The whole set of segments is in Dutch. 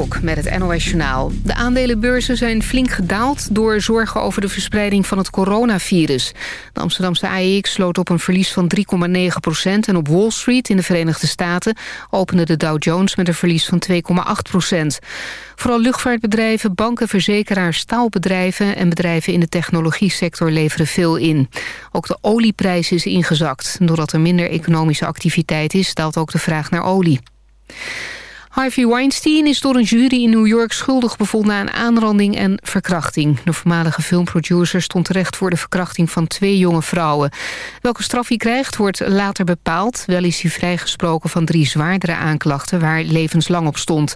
Kok met het NOS Journaal. De aandelenbeurzen zijn flink gedaald door zorgen over de verspreiding van het coronavirus. De Amsterdamse AEX sloot op een verlies van 3,9 procent... en op Wall Street in de Verenigde Staten opende de Dow Jones met een verlies van 2,8 procent. Vooral luchtvaartbedrijven, banken, verzekeraars, staalbedrijven... en bedrijven in de technologie-sector leveren veel in. Ook de olieprijs is ingezakt. Doordat er minder economische activiteit is, daalt ook de vraag naar olie. Harvey Weinstein is door een jury in New York schuldig bevonden aan aanranding en verkrachting. De voormalige filmproducer stond terecht voor de verkrachting van twee jonge vrouwen. Welke straf hij krijgt wordt later bepaald. Wel is hij vrijgesproken van drie zwaardere aanklachten waar levenslang op stond.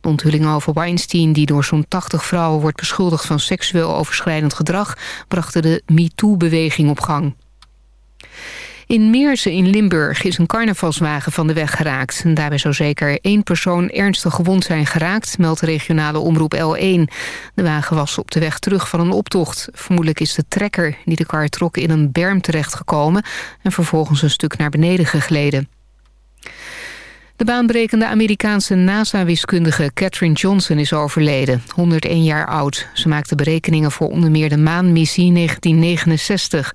De onthulling over Weinstein, die door zo'n 80 vrouwen wordt beschuldigd van seksueel overschrijdend gedrag, brachten de MeToo-beweging op gang. In Meersen in Limburg is een carnavalswagen van de weg geraakt. En daarbij zou zeker één persoon ernstig gewond zijn geraakt... meldt regionale omroep L1. De wagen was op de weg terug van een optocht. Vermoedelijk is de trekker die de kar trok in een berm terechtgekomen... en vervolgens een stuk naar beneden gegleden. De baanbrekende Amerikaanse NASA-wiskundige Catherine Johnson is overleden, 101 jaar oud. Ze maakte berekeningen voor onder meer de maanmissie 1969.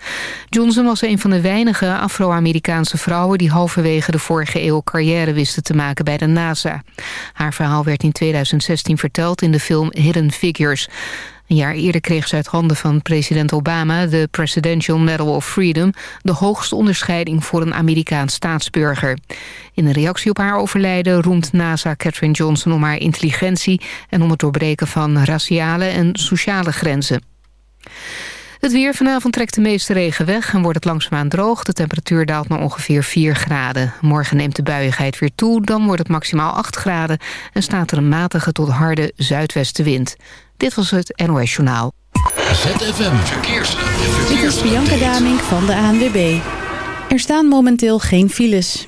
Johnson was een van de weinige Afro-Amerikaanse vrouwen... die halverwege de vorige eeuw carrière wisten te maken bij de NASA. Haar verhaal werd in 2016 verteld in de film Hidden Figures. Een jaar eerder kreeg ze uit handen van president Obama... de Presidential Medal of Freedom... de hoogste onderscheiding voor een Amerikaans staatsburger. In een reactie op haar overlijden roemt NASA Catherine Johnson... om haar intelligentie en om het doorbreken van raciale en sociale grenzen. Het weer vanavond trekt de meeste regen weg en wordt het langzaamaan droog. De temperatuur daalt naar ongeveer 4 graden. Morgen neemt de buiigheid weer toe, dan wordt het maximaal 8 graden... en staat er een matige tot harde zuidwestenwind. Dit was het NOS Journaal. ZFM Verkeers. Dit is Bianca Damink van de ANWB. Er staan momenteel geen files.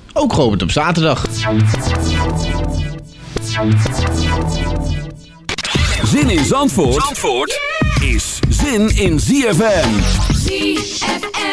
ook geopend op zaterdag. Zin in Zandvoort, Zandvoort is zin in ZFM. ZFM.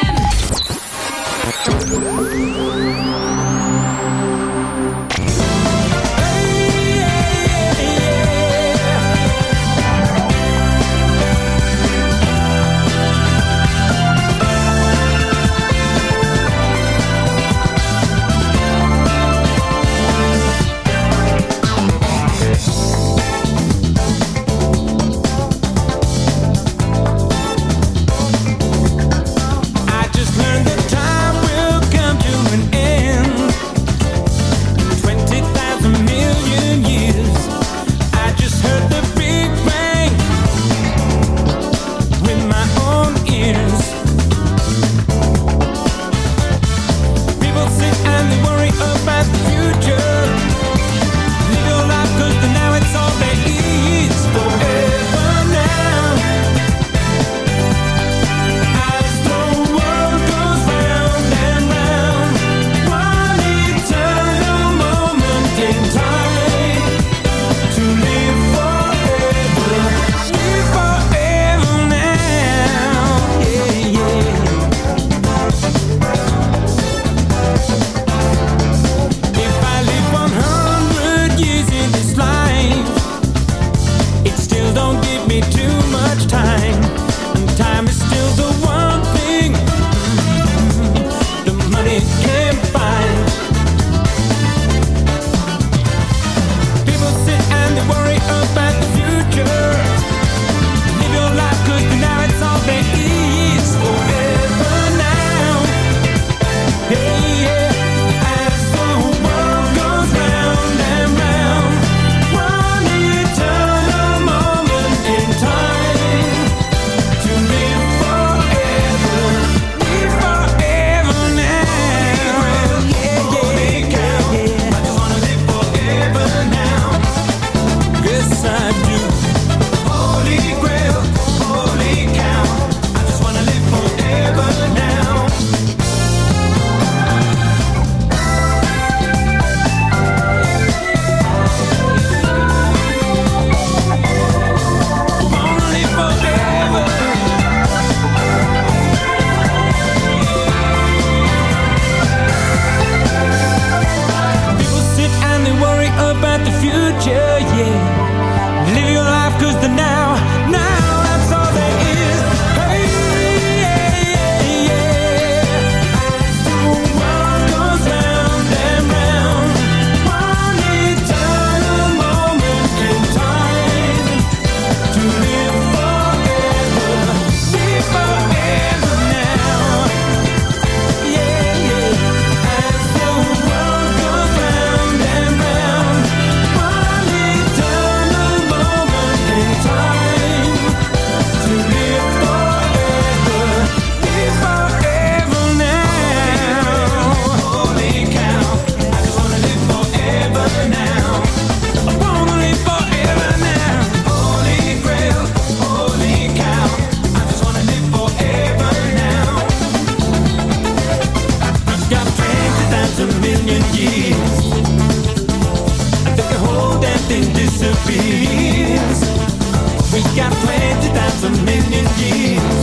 got twenty thousand million years.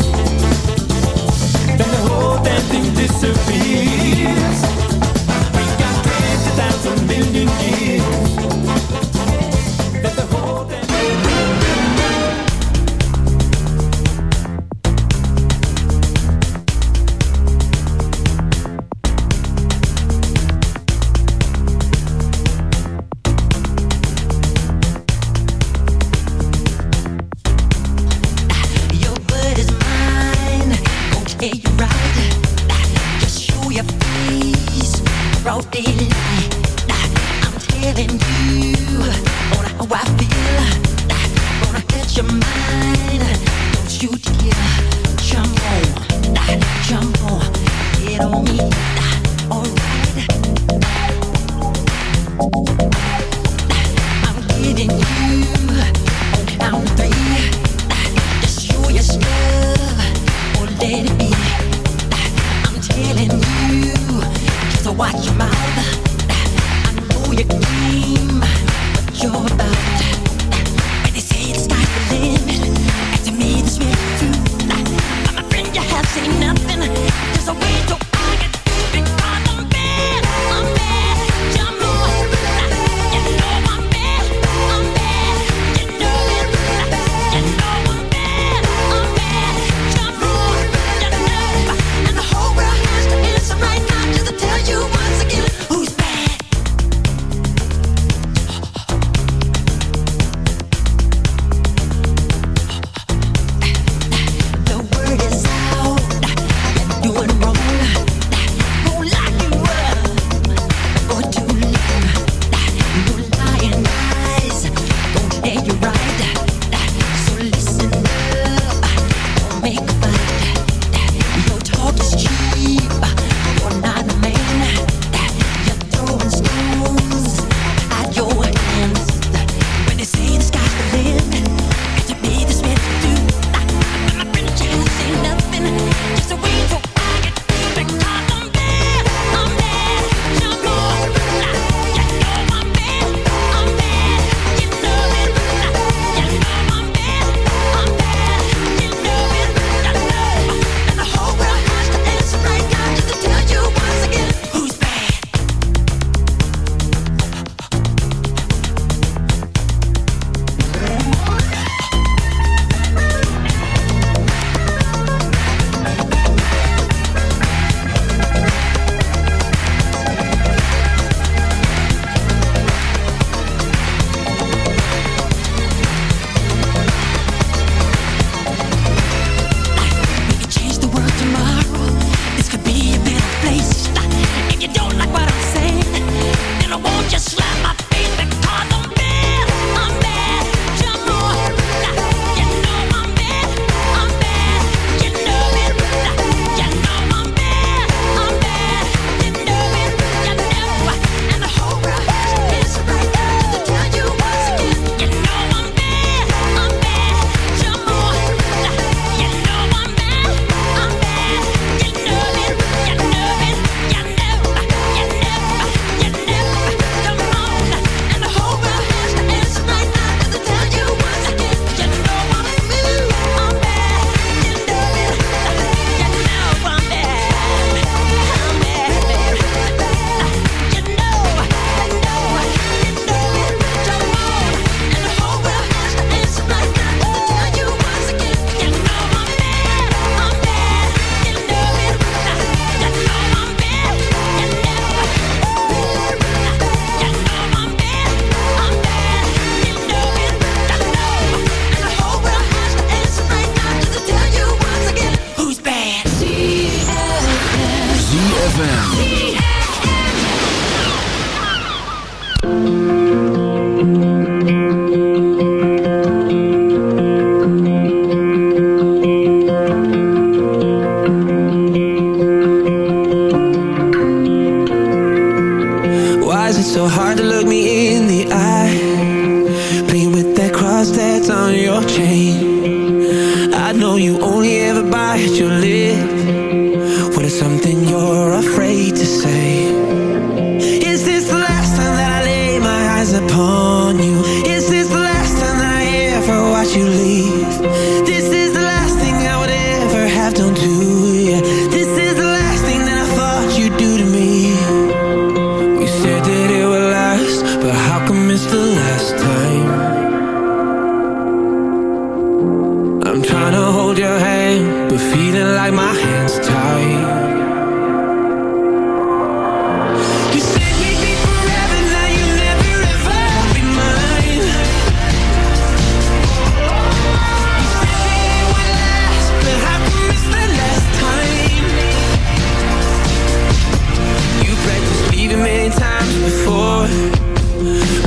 Then the whole damn thing disappears.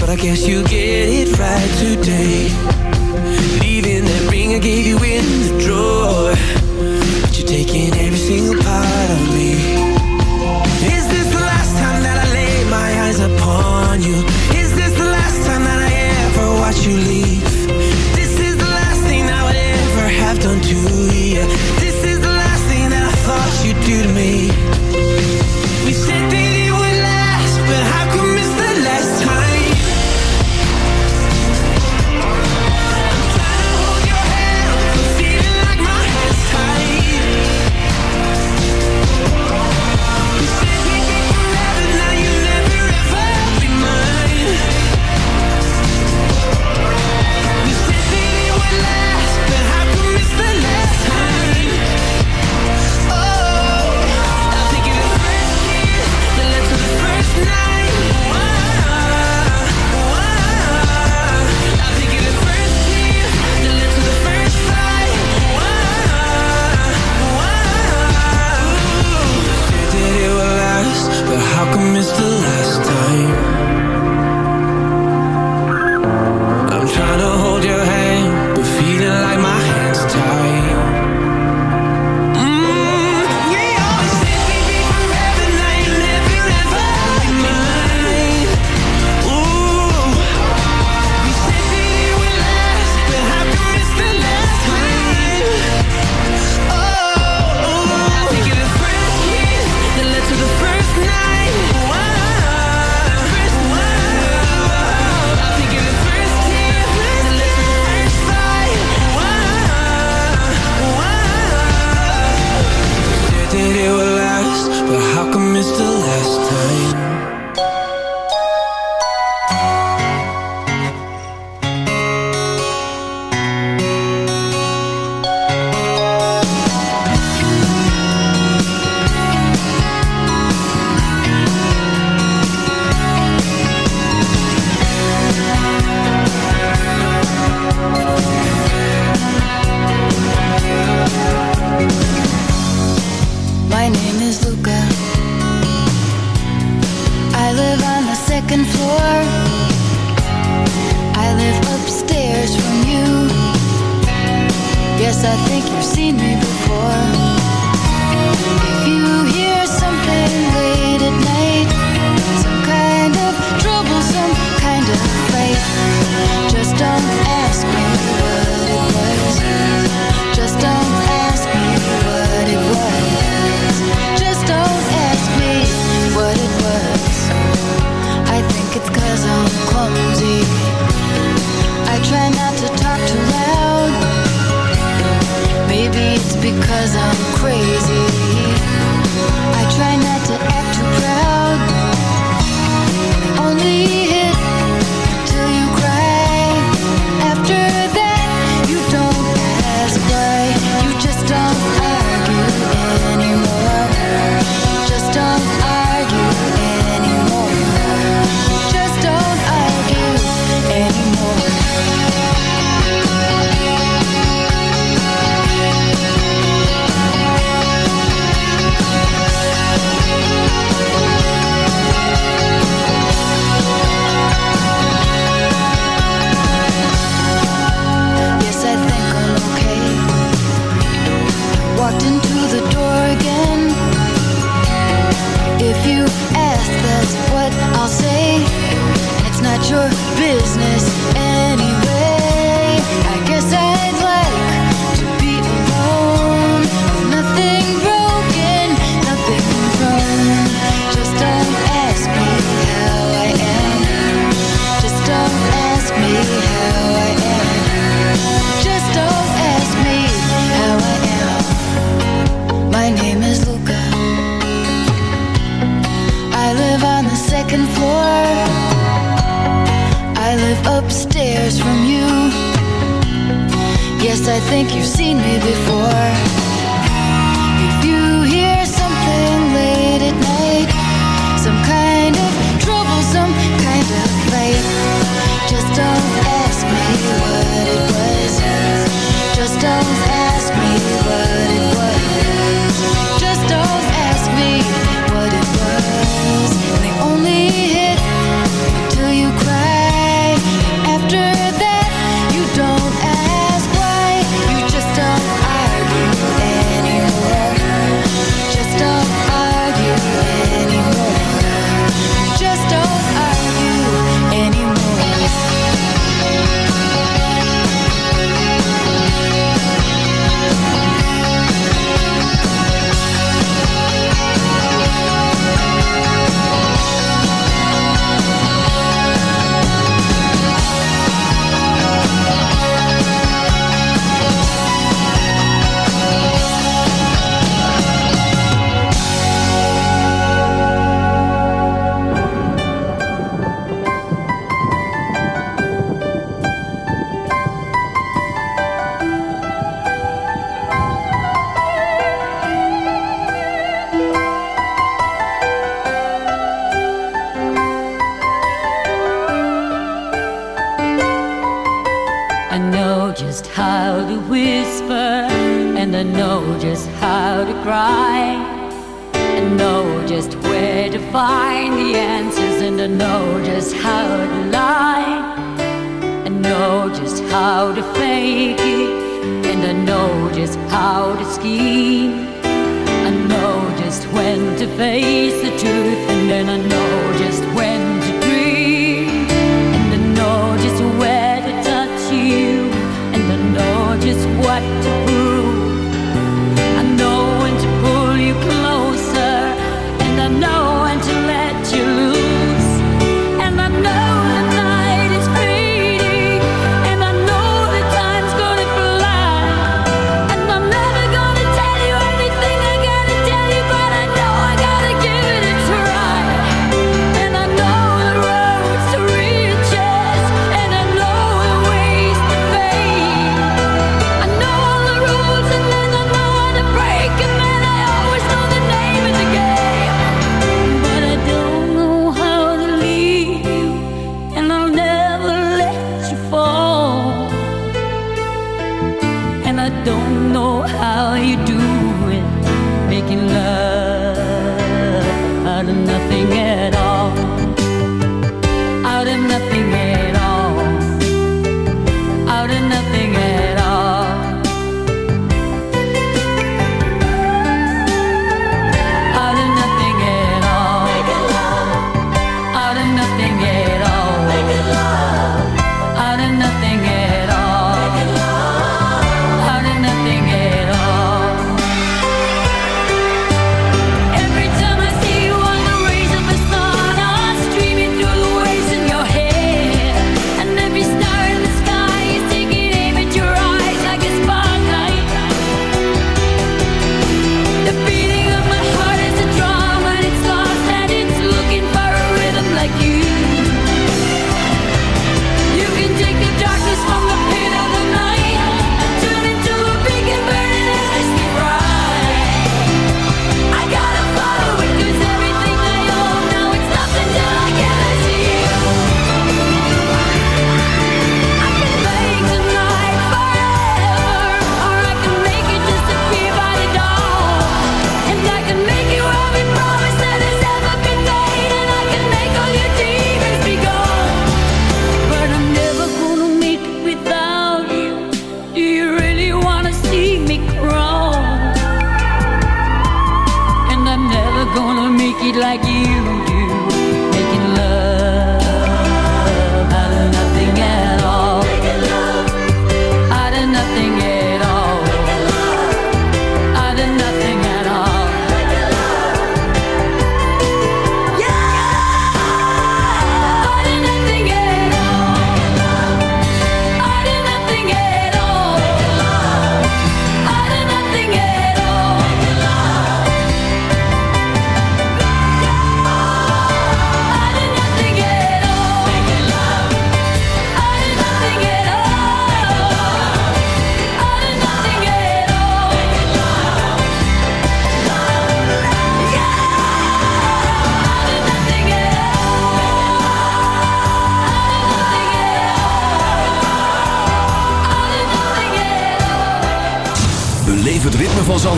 But I guess you get it right today. Leaving that ring I gave you in.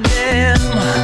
goddamn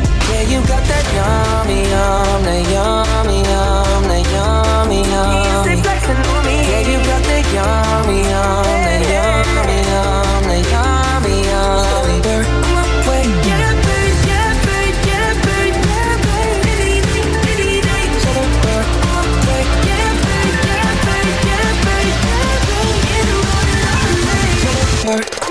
Yeah, you got that yummy, yum, that yummy, yum, that yummy, yum. Yeah, you got that yummy, yum, that yummy, yum, that yummy, yum. We're on my way. Yeah, babe, yeah, babe, yeah, babe, yeah, babe. Anything, anything. So that we're on my way. Yeah, babe, yeah, babe, yeah, babe, yeah, babe. In the morning, I'm late.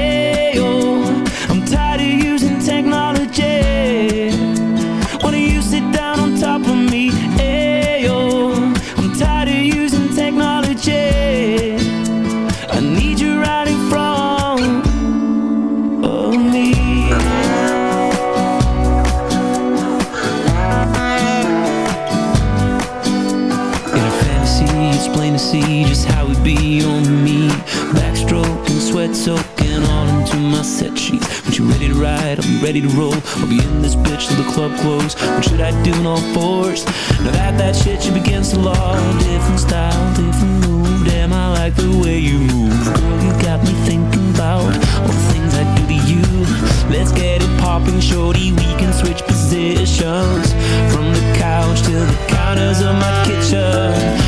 Ready to roll. I'll be in this bitch till the club close. What should I do in all fours? Now that that shit should against the law. Different style, different move. Damn, I like the way you move. Girl, you got me thinking about all the things I do to you. Let's get it popping, shorty. We can switch positions from the couch to the counters of my kitchen.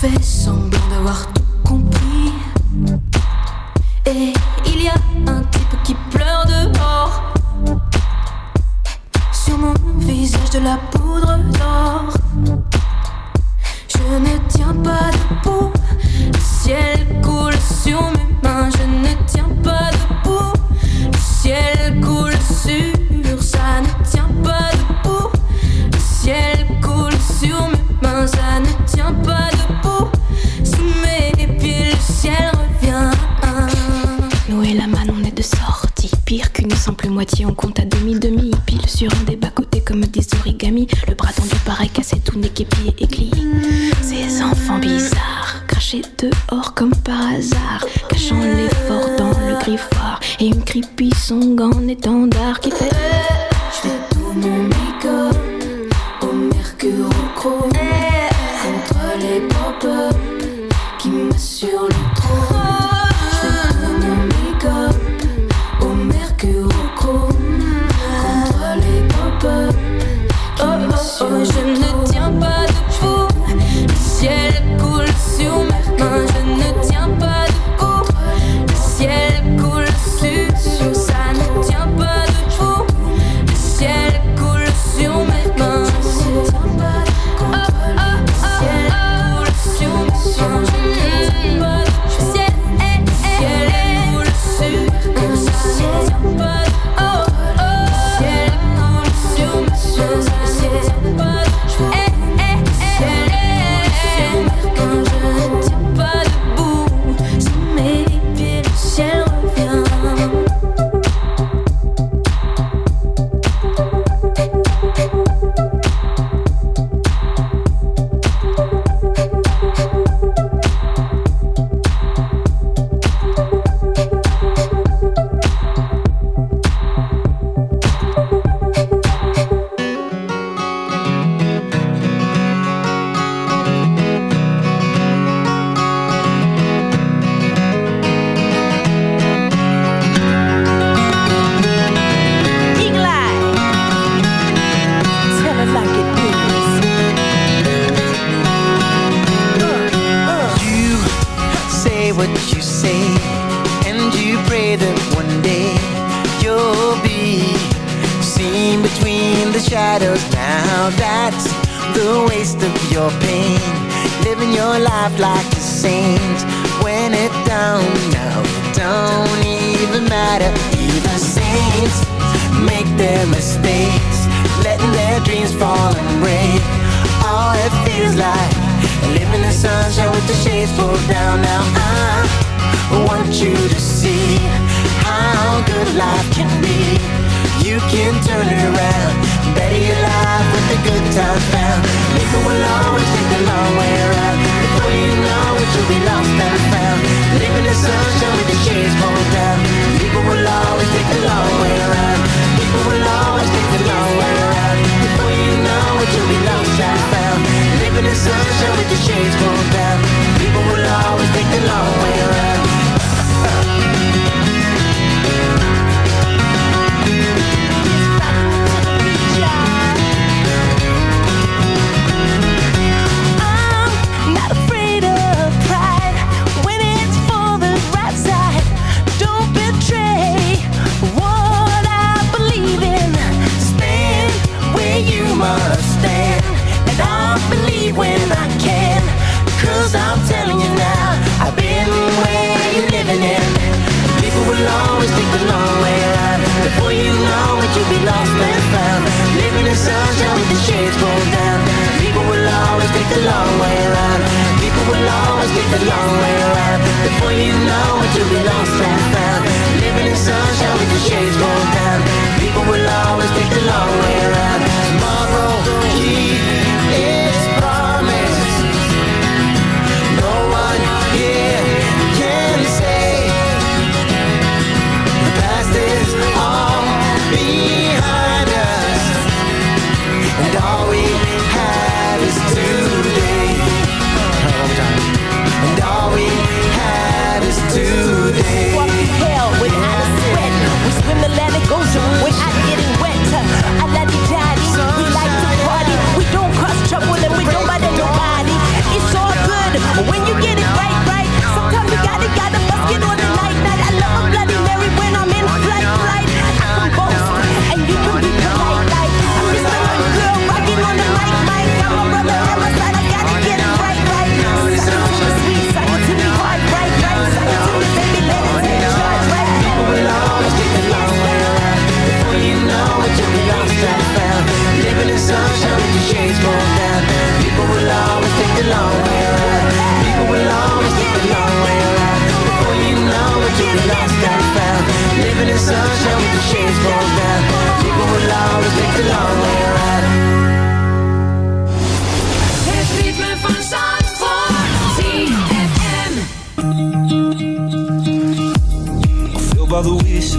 fais semblant d'avoir tout compris. Et il y a un type qui pleure dehors. Sur mon visage de la poudre d'or. pieds et. Ces enfants bizarres, crachés dehors comme par hasard, cachant l'effort dans le griffoir et une creepy song en étendard qui fait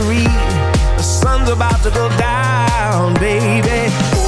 The sun's about to go down, baby.